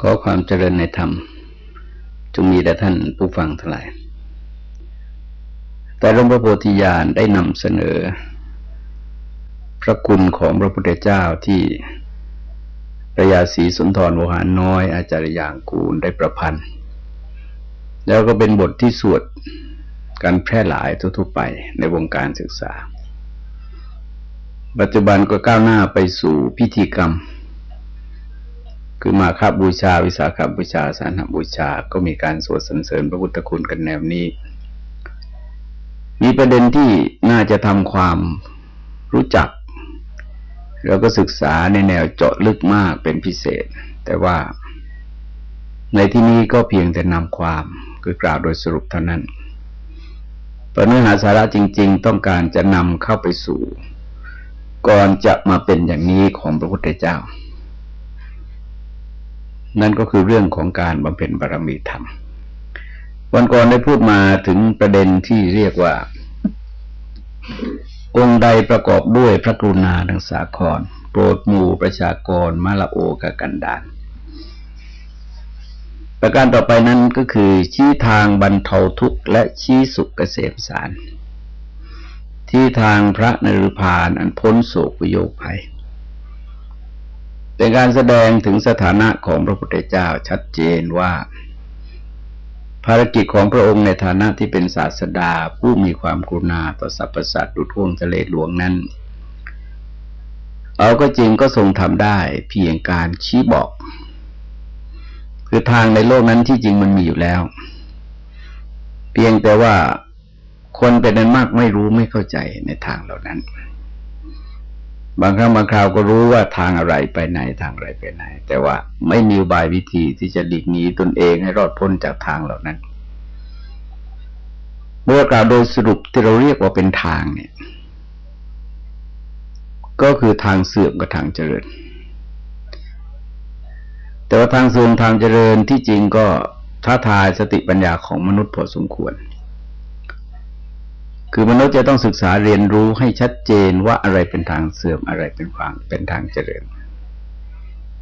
ขอความเจริญในธรรมจงมีแด่ท่านผู้ฟังทั้งหลาย แต่หลวงพระโพธิญาณได้นำเสนอ พระคุณของพระพุทธเจ้าที่ระยาศรีสุนทรวหารน้อย อาจารย์ยางกูลได้ประพันธ์ แล้วก็เป็นบทที่สวดการแพร่หลายทั่วๆไปในวงการศึกษา ปัจจุบันก็ก้าวหน้าไปสู่พิธีกรรม คือมาคาบูชา วิสาขบูชาสานบูชา ก็มีการสวดสรรเสริญพระพุทธคุณกันแนวนี้ มีประเด็นที่น่าจะทำความรู้จักเราก็ศึกษาในแนวเจาะลึกมากเป็นพิเศษ แต่ว่าในที่นี้ก็เพียงแต่นำความคือกล่าวโดยสรุปเท่านั้นเพระเนื้อหาสาระจริง ๆ ต้องการจะนำเข้าไปสู่ ก่อนจะมาเป็นอย่างนี้ของพระพุทธเจ้า นั่นก็คือเรื่องของการบำเพ็ญบารมีธรรม วันก่อนได้พูดมาถึงประเด็นที่เรียกว่า องค์ใดประกอบด้วยพระกรุณาดังสาคร โปรดหมู่ประชากรมาละโอกกันดานประการต่อไปนั้นก็คือชี้ทางบรรเทาทุกข์และชี้สุขเกษมสาร ที่ทางพระนรุพานอันพ้นโศกโยคภัย เป็นการแสดงถึงสถานะของพระพุทธเจ้าชัดเจนว่า ภารกิจของพระองค์ในฐานะที่เป็นศาสดาผู้มีความกรุณาต่อสรรพสัตว์ดุจท่วงทะเลหลวงนั้น เอาก็จริงก็ทรงทำได้เพียงการชี้บอก คือทางในโลกนั้นที่จริงมันมีอยู่แล้ว เพียงแต่ว่าคนเป็นนั้นมากไม่รู้ไม่เข้าใจในทางเหล่านั้น บางครั้งบางคราวก็รู้ว่าทางอะไรไปไหนทางอะไรไปไหน แต่ว่าไม่มีบายวิธีที่จะหลีกหนีตนเองให้รอดพ้นจากทางเหล่านั้น เมื่อกล่าวโดยสรุปที่เราเรียกว่าเป็นทางเนี่ย ก็คือทางเสื่อมกับทางเจริญ แต่ว่าทางเสื่อมทางเจริญที่จริงก็ท้าทายสติปัญญาของมนุษย์พอสมควร คือมนุษย์จะต้องศึกษาเรียนรู้ให้ชัดเจนว่าอะไรเป็นทางเสื่อมอะไรเป็นความเป็นทางเจริญ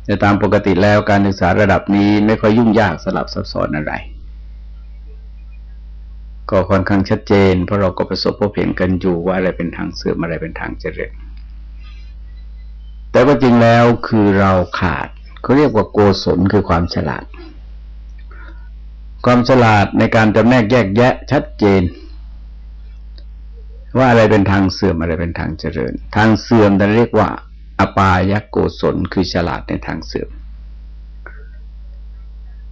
แต่ตามปกติแล้วการศึกษาระดับนี้ไม่ค่อยยุ่งยากสลับซับซ้อนอะไร ก็ค่อนข้างชัดเจน เพราะเราก็ประสบพบเห็นกันอยู่ว่าอะไรเป็นทางเสื่อมอะไรเป็นทางเจริญ แต่ก็จริงแล้วคือเราขาดเขาเรียกว่าโกศลคือความฉลาด ความฉลาดในการจำแนกแยกแยะชัดเจน ว่าอะไรเป็นทางเสื่อมอะไรเป็นทางเจริญ ทางเสื่อมเราเรียกว่า อปายโกศลคือฉลาดในทางเสื่อม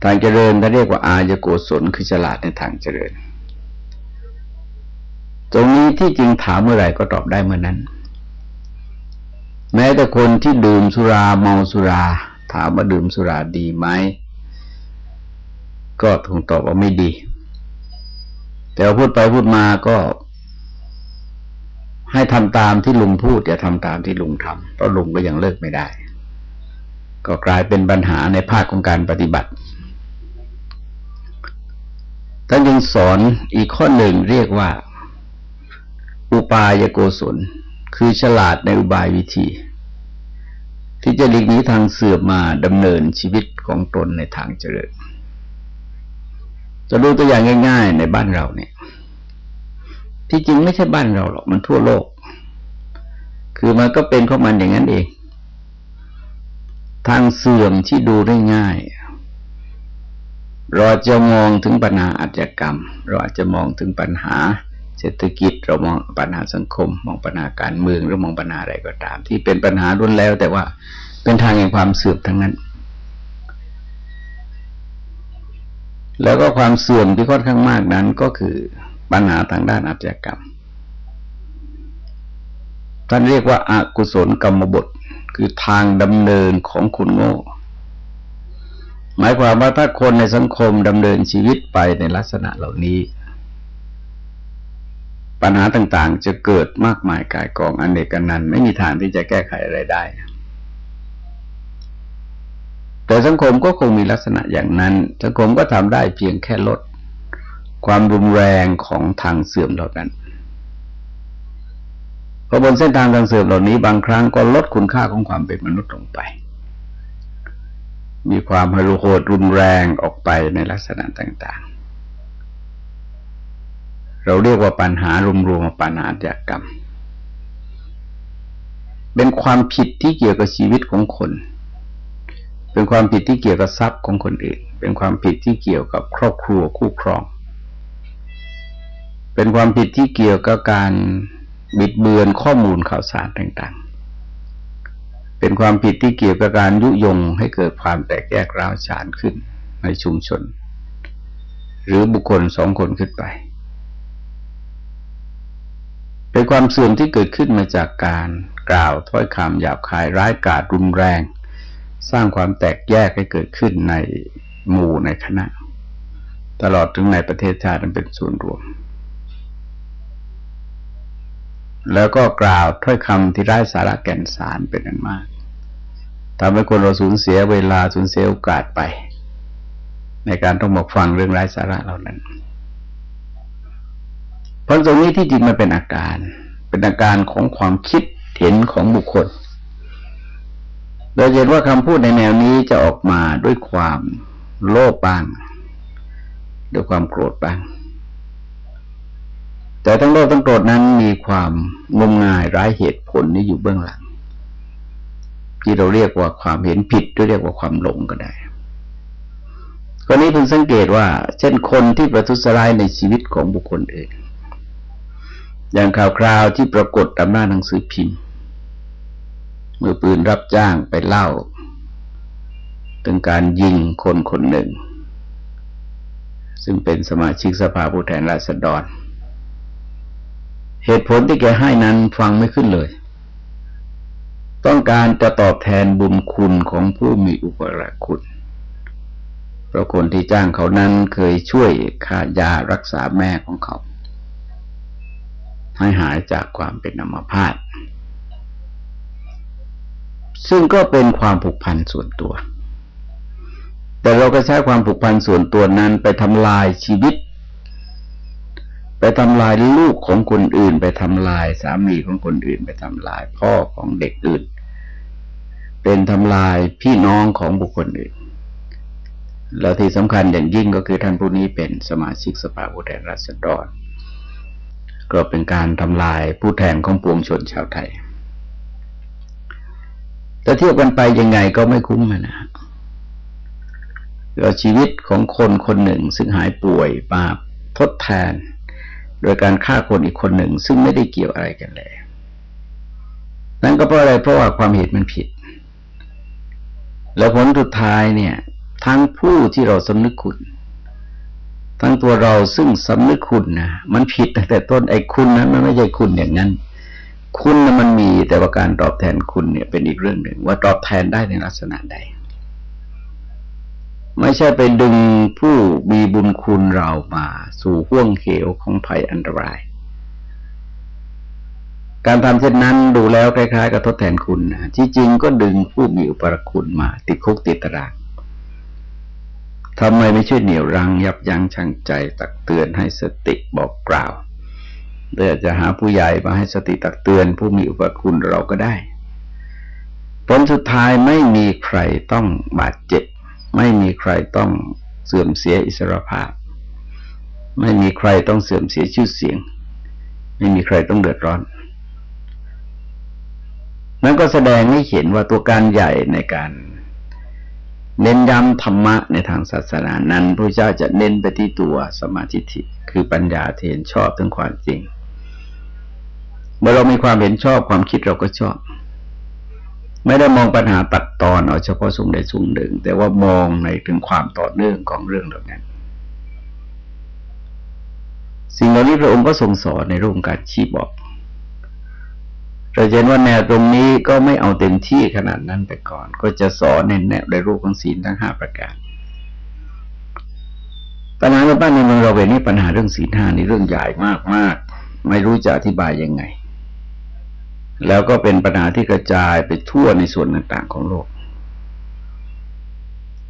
ทางเจริญเราเรียกว่าอายโกศลคือฉลาดในทางเจริญ ตรงนี้ที่จริงถามเมื่อไหร่ก็ตอบได้เมื่อนั้น แม้แต่คนที่ดื่มสุราเมาสุรา ถามว่าดื่มสุราดีไหมก็คงตอบว่าไม่ดี แต่พูดไปพูดมาก็ ให้ทำตามที่ลุงพูดอย่าทำตามที่ลุงทำเพราะลุงก็ยังเลิกไม่ได้ ก็กลายเป็นปัญหาในภาคของการปฏิบัติท่านยังสอนอีกข้อหนึ่งเรียกว่า อุปายโกศลคือฉลาดในอุบายวิธี ที่จะหลีกหนีทางเสื่อมมาดำเนินชีวิตของตนในทางเจริญจะดูตัวอย่างง่าย ๆ ในบ้านเราเนี่ย ที่จริงไม่ใช่บ้านเราหรอกมันทั่วโลก คือมันก็เป็นของมันอย่างนั้นเอง ทางเสื่อมที่ดูได้ง่าย เราจะมองถึงปัญหาอาชญากรรม เราอาจจะมองถึงปัญหาเศรษฐกิจเรามองปัญหาสังคม มองปัญหาการเมืองหรือมองปัญหาอะไรก็ตาม ที่เป็นปัญหารุนแล้ว แต่ว่าเป็นทางแห่งความเสื่อมทั้งนั้น แล้วก็ความเสื่อมที่ค่อนข้างมากนั้นก็คือ ปัญหาทางด้านอาชญากรรม ท่านเรียกว่าอากุศลกรรมบท คือทางดำเนินของคุณโง่ หมายความว่าถ้าคนในสังคมดำเนินชีวิตไปในลักษณะเหล่านี้ ปัญหาต่างๆ จะเกิดมากมายกายกองอันเดกันนั้นไม่มีทางที่จะแก้ไขอะไรได้แต่สังคมก็คงมีลักษณะอย่างนั้น สังคมก็ทำได้เพียงแค่ลด ความรุนแรงของทางเสื่อมเหล่านั้นเพราะบนเส้นทางทางเสื่อมเหล่านี้บางครั้งก็ลดคุณค่าของความเป็นมนุษย์ลงไป มีความฮารุโหดรุนแรงออกไปในลักษณะต่างๆ เราเรียกว่าปัญหารวมๆปัญหาจากกรรม เป็นความผิดที่เกี่ยวกับชีวิตของคน เป็นความผิดที่เกี่ยวกับทรัพย์ของคนอื่น เป็นความผิดที่เกี่ยวกับครอบครัวคู่ครอง เป็นความผิดที่เกี่ยวกับการบิดเบือนข้อมูลข่าวสารต่างๆ เป็นความผิดที่เกี่ยวกับการยุยงให้เกิดความแตกแยกร้าวฉานขึ้นในชุมชน หรือบุคคลสองคนขึ้นไป เป็นความเสื่อมที่เกิดขึ้นมาจากการกล่าวถ้อยคำหยาบคายร้ายกาจรุนแรง สร้างความแตกแยกให้เกิดขึ้นในหมู่ในคณะ ตลอดถึงในประเทศชาติเป็นส่วนรวม แล้วก็กล่าวถ้อยคำที่ไร้สาระแก่นสารเป็นอันมากทำให้คนเราสูญเสียเวลาสูญเสียโอกาสไป ในการต้องมาฟังเรื่องไร้สาระเหล่านั้น เพราะตรงนี้ที่จริงมันเป็นอาการ เป็นอาการของความคิดเห็นของบุคคลโดยเห็นว่าคำพูดในแนวนี้จะออกมาด้วยความโลภบ้าง ด้วยความโกรธบ้าง แต่ทั้งโลกทั้งโกรธนั้นมีความงมงายร้ายเหตุผลนี้อยู่เบื้องหลัง ที่เราเรียกว่าความเห็นผิดหรือเรียกว่าความหลงก็ได้กรณีเพิ่งสังเกตว่า เช่นคนที่ประทุษร้ายในชีวิตของบุคคลอื่นอย่างข่าวคราวที่ปรากฏตามหน้าหนังสือพิมพ์มือปืนรับจ้างไปเล่า ถึงการยิงคนคนหนึ่ง ซึ่งเป็นสมาชิกสภาผู้แทนราษฎร เหตุผลที่แกให้นั้นฟังไม่ขึ้นเลย ต้องการจะตอบแทนบุญคุณของผู้มีอุปกาคุณเพราะคนที่จ้างเขานั้นเคยช่วยค่ายารักษาแม่ของเขา ให้หายจากความเป็นอัมพาตซึ่งก็เป็นความผูกพันส่วนตัว แต่เราก็ใช้ความผูกพันส่วนตัวนั้นไปทำลายชีวิต ทำลายลูกของคนอื่น ไปทำลายสามีของคนอื่น ไปทำลายพ่อของเด็กอื่น เป็นทำลายพี่น้องของบุคคลอื่น แล้วที่สำคัญอย่างยิ่งก็คือท่านผู้นี้เป็นสมาชิกสภาผู้แทนราษฎรก็เป็นการทำลายผู้แทนของปวงชนชาวไทยแต่เทียบกันไปยังไงก็ไม่คุ้มนะเราชีวิตของคนคนหนึ่งซึ่งหายป่วยมาทดแทน โดยการฆ่าคนอีกคนหนึ่ง ซึ่งไม่ได้เกี่ยวอะไรกันเลยนั่นก็เพราะอะไรเพราะว่าความเหตุมันผิด แล้วผลสุดท้ายเนี่ย ทั้งผู้ที่เราสำนึกคุณ ทั้งตัวเราซึ่งสำนึกคุณนะมันผิดแต่ต้นไอ้คุณนั้นมันไม่ใช่คุณอย่างนั้น คุณนะมันมีแต่ว่าการตอบแทนคุณเนี่ยเป็นอีกเรื่องหนึ่ง ว่าตอบแทนได้ในลักษณะใด ไม่ใช่ไปดึงผู้มีบุญคุณเรามาสู่ห่วงเหวของภัยอันตราย การทำเช่นนั้นดูแล้วคล้ายๆกับทดแทนคุณนะที่จริงก็ดึงผู้มีอุปรคุณมา ติดคุกติดตารางทำไมไม่ช่วยเหนี่ยวรังยับยั้งชั่งใจ ตักเตือนให้สติบอกกล่าวเดี๋ยวจะหาผู้ใหญ่มาให้สติตักเตือนผู้มีอุปคุณเราก็ได้ ผลสุดท้ายไม่มีใครต้องบาดเจ็บ ไม่มีใครต้องเสื่อมเสียอิสรภาพ ไม่มีใครต้องเสื่อมเสียชื่อเสียง ไม่มีใครต้องเดือดร้อนนั่นก็แสดงให้เห็นว่าตัวการใหญ่ในการเน้นย้ำธรรมะในทางศาสนานั้นพระเจ้าจะเน้นไปที่ตัวสมาธิิคือปัญญาเทนชอบถึงความจริง เมื่อเรามีความเห็นชอบความคิดเราก็ชอบ ไม่ได้มองปัญหาตัดตอนเอาเฉพาะสุ่มใดสุ่มหนึ่ง แต่ว่ามองในถึงความต่อเนื่องของเรื่องเหล่านั้น สิ่งเหล่านี้พระองค์ก็ทรงสอนในรูปการชี้บอกเราเห็นว่าแนวตรงนี้ก็ไม่เอาเต็มที่ขนาดนั้นไปก่อน ก็จะสอนในแนวในรูปของศีลทั้งห้าประการปัญหาในบ้านในเมืองเราเวนี้ปัญหาเรื่องศีลห้านี่เรื่องใหญ่มากมากไม่รู้จะอธิบายยังไง แล้วก็เป็นปัญหาที่กระจายไปทั่วในส่วนต่างๆของโลก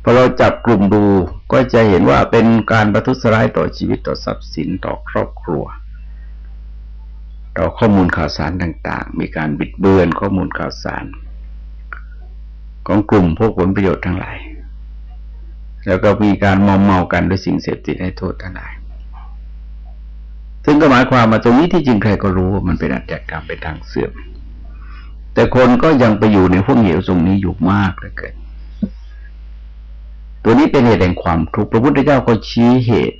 พอเราจับกลุ่มดูก็จะเห็นว่าเป็นการประทุษร้ายต่อชีวิตต่อทรัพย์สินต่อครอบครัว ต่อข้อมูลข่าวสารต่าง ๆ มีการบิดเบือนข้อมูลข่าวสาร ของกลุ่มพวกผลประโยชน์ทั้งหลาย แล้วก็มีการมอมเมากันด้วยสิ่งเสพติดให้โทษทั้งหลาย ซึ่งก็หมายความมาตรงนี้ที่จริงใครก็รู้ว่ามันเป็นอัจฉริยกรรมเป็นทางเสื่อม แต่คนก็ยังไปอยู่ในพวกเหวตรงนี้อยู่มากเหลือเกินตัวนี้เป็นเหตุแห่งความทุกข์พระพุทธเจ้าก็ชี้เหตุ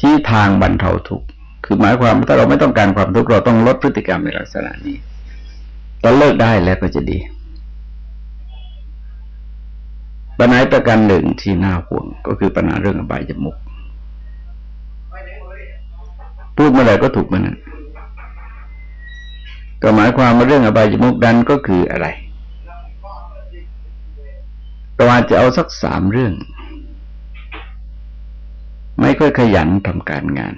ชี้ทางบรรเทาทุกข์คือหมายความว่าถ้าเราไม่ต้องการความทุกข์เราต้องลดพฤติกรรมในลักษณะนี้ตอนเลิกได้แล้วก็จะดีปัญหาประการหนึ่งที่น่าห่วง ก็คือปัญหาเรื่องอบายจมุก พูดเมื่อไรก็ถูกเมันนั้น ก็หมายความว่าเรื่องอบายมุกดันก็คืออะไรเราอาจจะเอาสักสามเรื่อง ไม่ค่อยขยันทำการงาน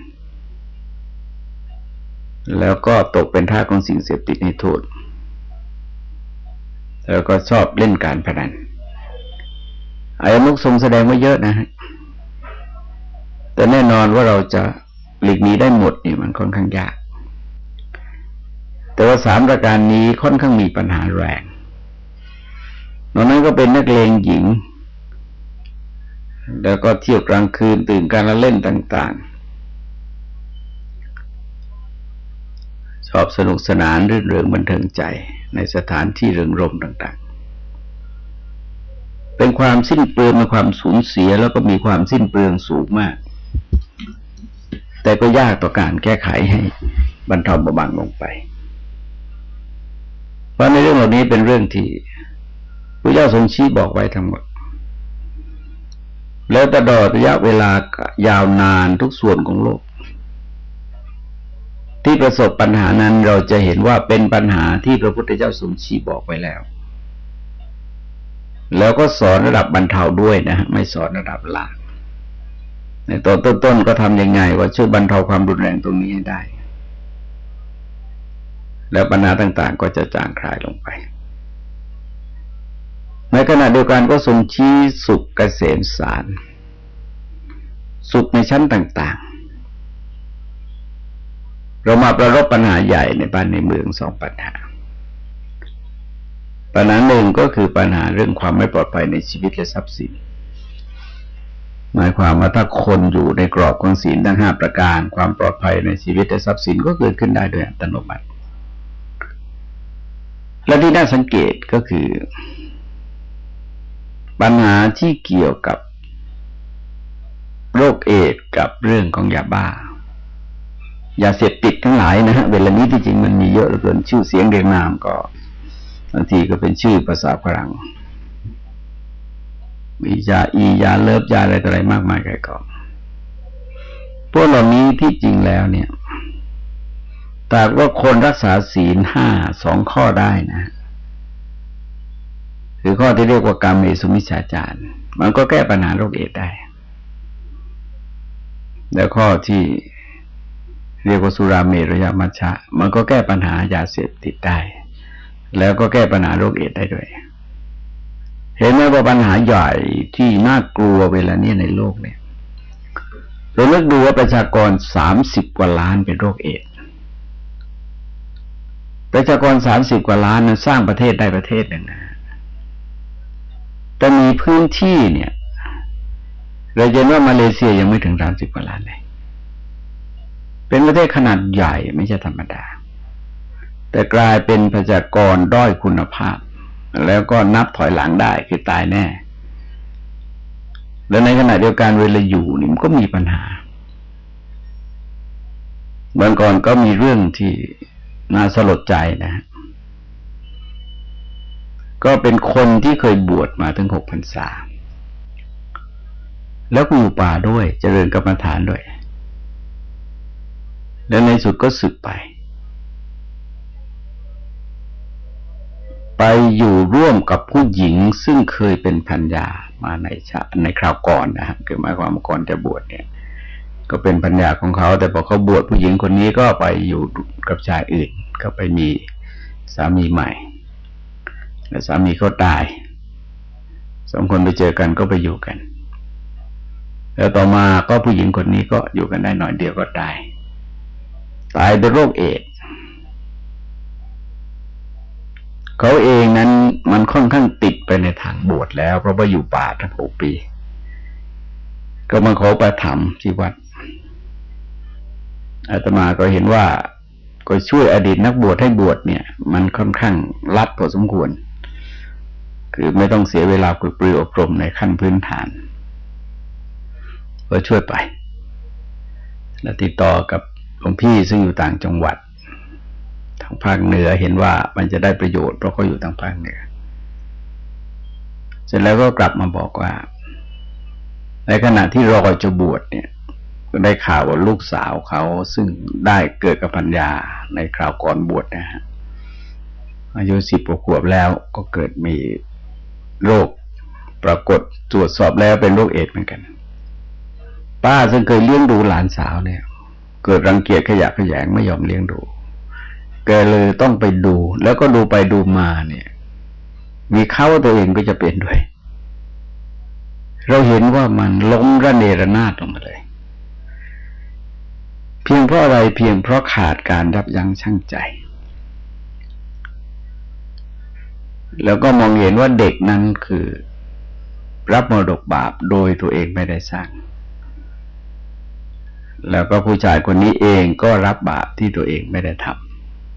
แล้วก็ตกเป็นท่าของสิ่งเสพติดในโทษ แล้วก็ชอบเล่นการพนันอายมุกทรงแสดงไว่เยอะนะฮะแต่แน่นอนว่าเราจะหลีกหนีได้หมดนี่มันค่อนข้างยาก แต่ว่าสามประการนี้ค่อนข้างมีปัญหาแรงนอกนั้นก็เป็นนักเลงหญิง แล้วก็เที่ยวกลางคืนตื่นการละเล่นต่าง ๆ ชอบสนุกสนานรื่นเริงบันเทิงใจในสถานที่เริงรมต่าง ๆ เป็นความสิ้นเปลืองมีความสูญเสียแล้วก็มีความสิ้นเปลืองสูงมาก แต่ก็ยากต่อการแก้ไขให้บรรเทาเบาบางลงไป เพราะในเรื่องเหล่านี้เป็นเรื่องที่พระเจ้าทรงชี้บอกไว้ทั้งหมด แล้วตลอดระยะเวลายาวนานทุกส่วนของโลก ที่ประสบปัญหานั้นเราจะเห็นว่าเป็นปัญหาที่พระพุทธเจ้าทรงชี้บอกไว้แล้ว แล้วก็สอนระดับบรรเทาด้วยนะไม่สอนระดับหลักในตอนต้นๆก็ทำยังไงว่าช่วยบรรเทาความรุนแรงตรงนี้ให้ได้ แล้วปัญหาต่าง ๆ ก็จะจางคลายลงไป ในขณะเดียวกันก็ทรงชี้สุขเกษมสาร สุขในชั้นต่าง ๆ เรามาประรบปัญหาใหญ่ในบ้านในเมืองสองปัญหา ปัญหาหนึ่งก็คือปัญหาเรื่องความไม่ปลอดภัยในชีวิตและทรัพย์สินหมายความว่าถ้าคนอยู่ในกรอบของศีลทั้งห้าประการ ความปลอดภัยในชีวิตและทรัพย์สินก็เกิดขึ้นได้โดยอัตโนมัติ และที่น่าสังเกตก็คือ ปัญหาที่เกี่ยวกับโรคเอดกับเรื่องของยาบ้ายาเสพติดทั้งหลายนะฮะเวลานี้ที่จริงมันมีเยอะเหลือเกินชื่อเสียงเรียงนามก็บางทีก็เป็นชื่อภาษาฝรั่งมียาอียาเลิฟยาอะไรต่ออะไรมากมายไกลกองพวกเหล่านี้ที่จริงแล้วเนี่ย แต่ว่าคนรักษาศีลห้าสองข้อได้นะคือข้อที่เรียกว่ากรรมเอสุมิชาจารมันก็แก้ปัญหาโรคเอดได้ แล้วข้อที่เรียกว่าสุราเมรยามัชชะ มันก็แก้ปัญหายาเสพติดได้ แล้วก็แก้ปัญหาโรคเอดได้ด้วย เห็นไหมว่าปัญหาใหญ่ที่น่ากลัวเวลาเนี้ยในโลกเนี่ยเราเลือกดูว่าประชากรสามสิบกว่าล้านเป็นโรคเอด ประชากรสามสิบกว่าล้านนั้นสร้างประเทศได้ประเทศหนึ่งนะแต่มีพื้นที่เนี่ย เราเห็นว่ามาเลเซียยังไม่ถึงสามสิบกว่าล้านเลย เป็นประเทศขนาดใหญ่ไม่ใช่ธรรมดา แต่กลายเป็นประชากรด้อยคุณภาพ แล้วก็นับถอยหลังได้คือตายแน่ แล้วในขณะเดียวกันเวลาอยู่นี่มันก็มีปัญหาบางก่อนก็มีเรื่องที่ น่าสลดใจนะ ก็เป็นคนที่เคยบวชมาถึงหกพรรษา แล้วก็อยู่ป่าด้วย เจริญกรรมฐานด้วย แล้วในสุดก็สึกไป ไปอยู่ร่วมกับผู้หญิงซึ่งเคยเป็นพันยามาในชาในคราวก่อนนะครับคือหมายความว่าก่อนจะบวชเนี่ย ก็เป็นพันยาของเขา แต่พอเขาบวชผู้หญิงคนนี้ก็ไปอยู่กับชายอื่น ก็ไปมีสามีใหม่ แล้วสามีเขาตายสองคนไปเจอกันก็ไปอยู่กัน แล้วต่อมาก็ผู้หญิงคนนี้ก็อยู่กันได้หน่อยเดียวก็ตาย ตายด้วยโรคเอดเขาเองนั้นมันค่อนข้างติดไปในทางบวชแล้ว เพราะว่าอยู่ป่าทั้งหกปี ก็มาขอประถมที่วัด อาตมาก็เห็นว่าก็ช่วยอดีตนักบวชให้บวชเนี่ย มันค่อนข้างรัดพอสมควร คือไม่ต้องเสียเวลาฝึกปรืออบรมในขั้นพื้นฐาน ก็ช่วยไป แล้วติดต่อกับหลวงพี่ซึ่งอยู่ต่างจังหวัด ทางภาคเหนือเห็นว่ามันจะได้ประโยชน์เพราะเขาอยู่ทางภาคเหนือ เสร็จแล้วก็กลับมาบอกว่า ในขณะที่รอจะบวชเนี่ย ได้ข่าวว่าลูกสาวเขาซึ่งได้เกิดกับปัญญาในคราวก่อนบวชนะฮะอายุสิบกว่าขวบแล้วก็เกิดมีโรคปรากฏตรวจสอบแล้วเป็นโรคเอดเหมือนกัน ป้าซึ่งเคยเลี้ยงดูหลานสาวเนี่ย เกิดรังเกียจขยะขยงไม่ยอมเลี้ยงดูแกเลยต้องไปดู แล้วก็ดูไปดูมาเนี่ย มีเข้าตัวเองก็จะเป็นด้วย เราเห็นว่ามันล้มระเนระนาดลงมาเลย เพียงเพราะอะไรเพียงเพราะขาดการรับยั้งชั่งใจ แล้วก็มองเห็นว่าเด็กนั้นคือ รับมรดกบาปโดยตัวเองไม่ได้สร้าง แล้วก็ผู้ชายคนนี้เองก็รับบาปที่ตัวเองไม่ได้ท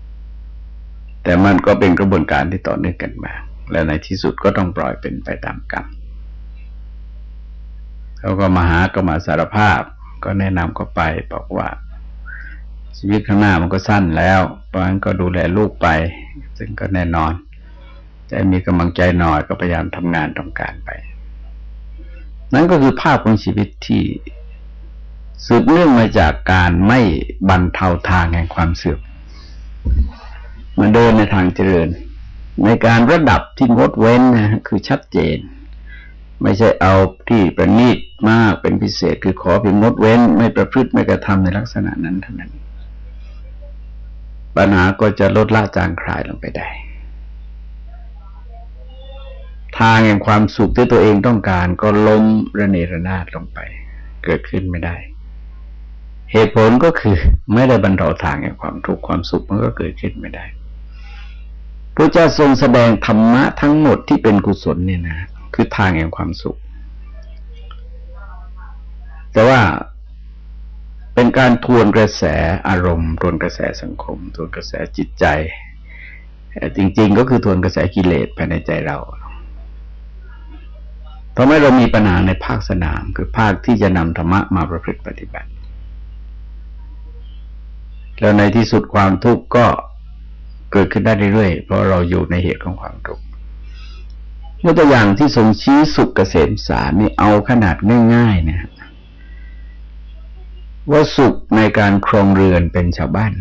ำแต่มันก็เป็นกระบวนการที่ต่อเนื่องกันมาและในที่สุดก็ต้องปล่อยเป็นไปตามกรรมเขาก็มาหาก็มาสารภาพ ก็แนะนำก็ไปบอกว่า ชีวิตข้างหน้ามันก็สั้นแล้ว เพราะฉะนั้นก็ดูแลลูกไป ซึ่งก็แน่นอนจะมีกำลังใจหน่อยก็พยายามทำงานต้องการไป นั่นก็คือภาพของชีวิตที่สืบเนื่องมาจากการไม่บรรเทาทางแห่งความเสื่อมมันเดินในทางเจริญ ในการระดับที่งดเว้นนะคือชัดเจน ไม่ใช่เอาที่ประณีตมากเป็นพิเศษ คือขอเพียงงดเว้น ไม่ประพฤติไม่กระทำในลักษณะนั้นเท่านั้น ปัญหาก็จะลดละจางคลายลงไปได้ ทางแห่งความสุขที่ตัวเองต้องการก็ล้มระเนระนาดลงไป เกิดขึ้นไม่ได้ เหตุผลก็คือไม่ได้บรรเทาทางแห่งความทุกข์ความสุขมันก็เกิดขึ้นไม่ได้พระเจ้าทรงแสดงธรรมะทั้งหมดที่เป็นกุศลเนี่ยนะคือทางแห่งความสุข แต่ว่า การทวนกระแสอารมณ์ ทวนกระแสสังคม ทวนกระแสจิตใจ จริง ๆ ก็คือทวนกระแสกิเลสภายในใจเราทำให้เรามีปัญหาในภาคสนาม คือภาคที่จะนำธรรมะมาประพฤติปฏิบัติ แล้วในที่สุดความทุกข์ก็เกิดขึ้นได้เรื่อยๆ เพราะเราอยู่ในเหตุของความทุกข์ยกตัวอย่างที่ทรงชี้สุขเกษมสารนี่เอาขนาดง่ายๆนะครับ ว่าสุขในการครองเรือนเป็นชาวบ้าน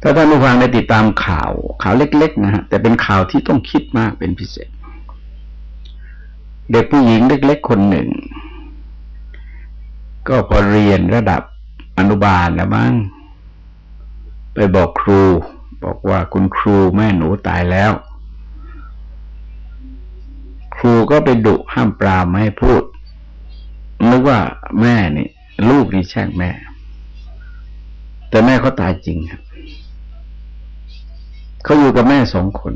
ถ้าท่านผู้ฟังได้ติดตามข่าว ข่าวเล็ก ๆ นะฮะแต่เป็นข่าวที่ต้องคิดมากเป็นพิเศษ เด็กผู้หญิงเล็ก ๆ คนหนึ่ง ก็พอเรียนระดับอนุบาลแล้วมั้งไปบอกครู บอกว่าคุณครูแม่หนูตายแล้ว ครูก็ไปดุห้ามปรามไม่ให้พูด นึกว่าแม่นี่ลูกนี่แช่งแม่ แต่แม่เขาตายจริงครับเขาอยู่กับแม่สองคน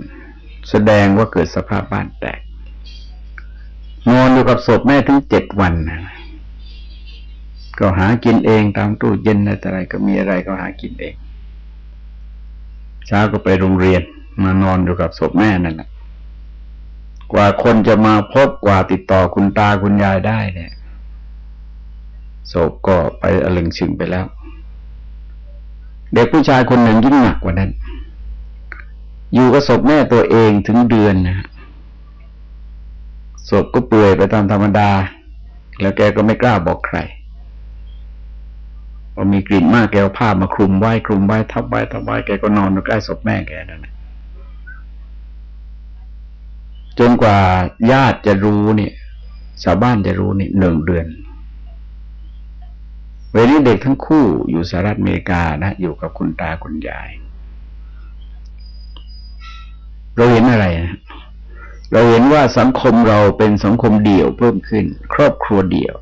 แสดงว่าเกิดสภาพบ้านแตกนอนอยู่กับศพแม่ถึงเจ็ดวันนะก็หากินเองตามตู้เย็นอะไรก็มีอะไรก็หากินเอง เช้าก็ไปโรงเรียนมานอนอยู่กับศพแม่นั่นแหละกว่าคนจะมาพบกว่าติดต่อคุณตาคุณยายได้เนี่ย ศพก็ไปอลึงชึงไปแล้ว เด็กผู้ชายคนหนึ่งยิ่งหนักกว่านั้น อยู่กับศพแม่ตัวเองถึงเดือนนะศพก็เปื่อยไปตามธรรมดา แล้วแกก็ไม่กล้าบอกใครพอมีกลิ่นมากแกเอาผ้ามาคลุมไว้คลุมไว้ทับไว้ทับไว้แกก็นอนอยู่ใกล้ศพแม่แกนั่นะจนกว่าญาติจะรู้เนี่ยชาวบ้านจะรู้นี่หนึ่งเดือน เวลาเด็กทั้งคู่อยู่สหรัฐอเมริกานะ อยู่กับคุณตาคุณยาย เราเห็นอะไรนะเราเห็นว่าสังคมเราเป็นสังคมเดี่ยวเพิ่มขึ้น ครอบครัวเดี่ยว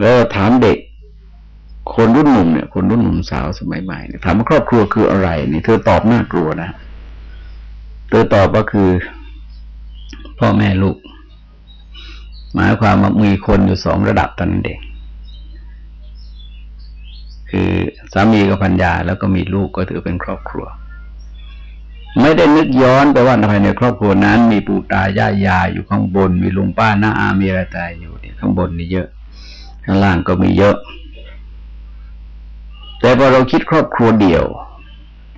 แล้วถามเด็ก คนรุ่นหนุ่มเนี่ย คนรุ่นหนุ่มสาวสมัยใหม่ถามว่าครอบครัวคืออะไรนี่เธอตอบน่ากลัวนะเธอตอบว่าคือ พ่อแม่ลูก หมายความว่ามีคนอยู่สองระดับตอนนั้นเอง คือสามีกับพัญญาแล้วก็มีลูกก็ถือเป็นครอบครัว ไม่ได้นึกย้อนไปว่าภายในครอบครัวนั้น มีปู่ตายายยายอยู่ข้างบน มีลุงป้าน้าอามีอะไรตายอยู่นี่ข้างบนนี่เยอะ ข้างล่างก็มีเยอะ แต่พอเราคิดครอบครัวเดี่ยว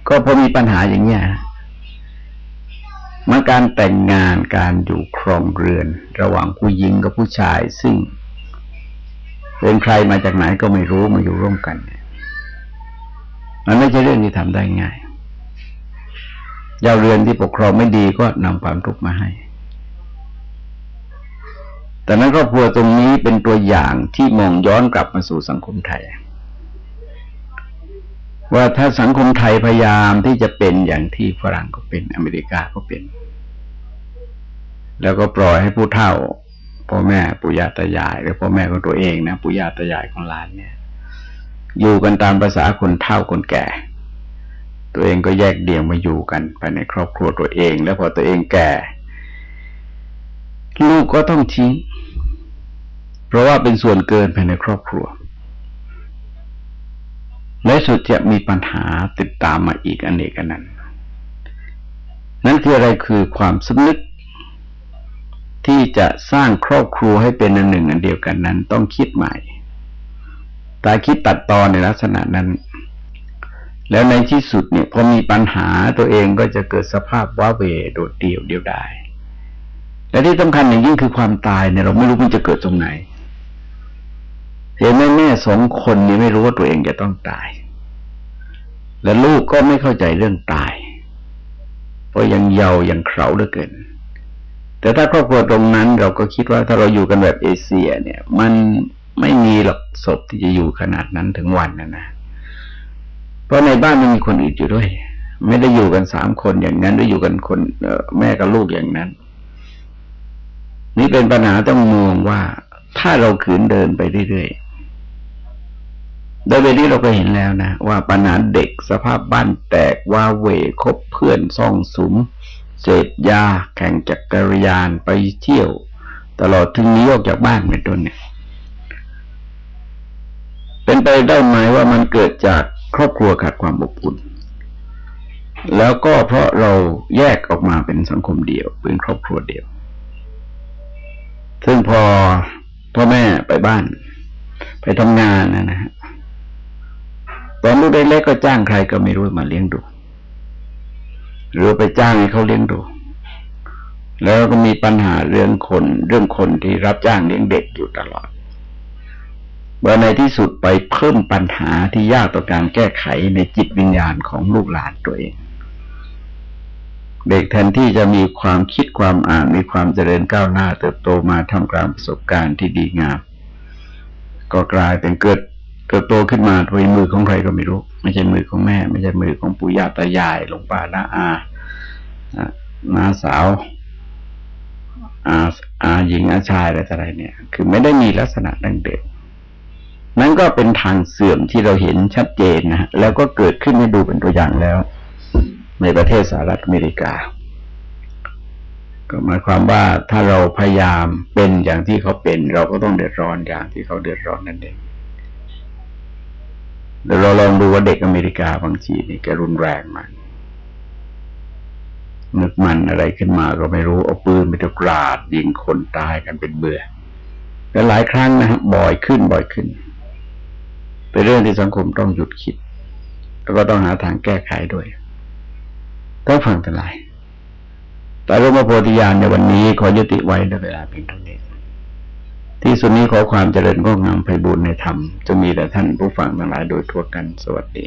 ก็พอมีปัญหาอย่างเนี้ยมันการแต่งงานการอยู่ครองเรือน ระหว่างผู้หญิงกับผู้ชายซึ่งเป็นใครมาจากไหนก็ไม่รู้มาอยู่ร่วมกัน มันไม่ใช่เรื่องที่ทำได้ง่ายยาวเรือนที่ปกครองไม่ดีก็นำความทุกข์มาให้ แต่นั้นครอบครัวตรงนี้เป็นตัวอย่างที่มองย้อนกลับมาสู่สังคมไทย ว่าถ้าสังคมไทยพยายามที่จะเป็นอย่างที่ฝรั่งก็เป็นอเมริกาก็เป็น แล้วก็ปล่อยให้ผู้เฒ่าพ่อแม่ ปู่ย่าตายายหรือพ่อแม่ของตัวเองนะปู่ย่าตายายของหลานเนี่ย อยู่กันตามภาษาคนเฒ่าคนแก่ ตัวเองก็แยกเดี่ยวมาอยู่กันภายในครอบครัวตัวเอง แล้วพอตัวเองแก่ ลูกก็ต้องทิ้ง เพราะว่าเป็นส่วนเกินภายในครอบครัว และสุดจะมีปัญหาติดตามมาอีกอันเอกนั้น นั่นคืออะไรคือความสำนึกที่จะสร้างครอบครัวให้เป็นอันหนึ่งอันเดียวกันนั้น ต้องคิดใหม่ แต่คิดตัดตอนในลักษณะนั้น แล้วในที่สุดเนี่ยพอมีปัญหาตัวเองก็จะเกิดสภาพว้าเวโดดเดี่ยวเดียวดายและที่สำคัญอย่างยิ่งคือความตายเนี่ยเราไม่รู้มันจะเกิดตรงไหนเห็นแม่แม่สองคนนี้ไม่รู้ว่าตัวเองจะต้องตาย และลูกก็ไม่เข้าใจเรื่องตาย เพราะยังเยาว์ยังเขาเหลือเกิน แต่ถ้าครอบครัวตรงนั้นเราก็คิดว่าถ้าเราอยู่กันแบบเอเชีย เนี่ย มัน ไม่มีหรอกศพที่จะอยู่ขนาดนั้นถึงวันนะนะ เพราะในบ้านมันมีคนอื่นอยู่ด้วย ไม่ได้อยู่กันสามคนอย่างนั้นหรืออยู่กันคนแม่กับลูกอย่างนั้น นี่เป็นปัญหาต้องมองว่า ถ้าเราขืนเดินไปเรื่อยๆโดยไปนี้เราก็เห็นแล้วนะว่าปัญหาเด็กสภาพบ้านแตกว่าเวคบเพื่อนซ่องสุมเสพยาแข่งจักรยานไปเที่ยว ตลอดถึงนี้ออกจากบ้านเป็นต้นเนี่ย เป็นไปได้ไหมว่ามันเกิดจากครอบครัวขาดความอบอุ่น แล้วก็เพราะเราแยกออกมาเป็นสังคมเดียวเป็นครอบครัวเดียว ซึ่งพอพ่อแม่ไปบ้าน ไปทำงานนะนะฮะตอนลูกเล็กก็จ้างใครก็ไม่รู้มาเลี้ยงดู หรือไปจ้างให้เขาเลี้ยงดูแล้วก็มีปัญหาเรื่องคน เรื่องคนที่รับจ้างเลี้ยงเด็กอยู่ตลอด เมื่อในที่สุดไปเพิ่มปัญหาที่ยากต่อการแก้ไขในจิตวิญญาณของลูกหลานตัวเอง เด็กแทนที่จะมีความคิดความอ่านมีความเจริญก้าวหน้าเติบโตมาทำกลางประสบการณ์ที่ดีงาม ก็กลายเป็นเกิดเติบโตขึ้นมาโดยมือของใครก็ไม่รู้ ไม่ใช่มือของแม่ ไม่ใช่มือของปู่ย่าตายายหลวงป้าน้าอาน้าสาวอาอาหญิงอาชายอะไรต่ออะไรเนี่ย คือไม่ได้มีลักษณะดังเดิม นั่นก็เป็นทางเสื่อมที่เราเห็นชัดเจนนะแล้วก็เกิดขึ้นให้ดูเป็นตัวอย่างแล้ว ในประเทศสหรัฐอเมริกา ก็หมายความว่าถ้าเราพยายามเป็นอย่างที่เขาเป็น เราก็ต้องเดือดร้อนอย่างที่เขาเดือดร้อนนั่นเองเดี๋ยวเราลองดูว่าเด็กอเมริกาบางทีนี่แกรุนแรงมากนึกมันอะไรขึ้นมาก็ไม่รู้เอาปืนไปตะกราดยิงคนตายกันเป็นเบื่อแต่หลายครั้งนะครับบ่อยขึ้นบ่อยขึ้น เป็นเรื่องที่สังคมต้องหยุดคิด แล้วก็ต้องหาทางแก้ไขด้วยต้องฟังทั้งหลายแต่ร่มโพธิญาณในวันนี้ขอยุติไว้ในเวลาเพียงเท่านี้ที่สุดนี้ขอความเจริญงอกงามไพบูรณ์ในธรรม จะมีแต่ท่านผู้ฟังทั้งหลายโดยทั่วกันสวัสดี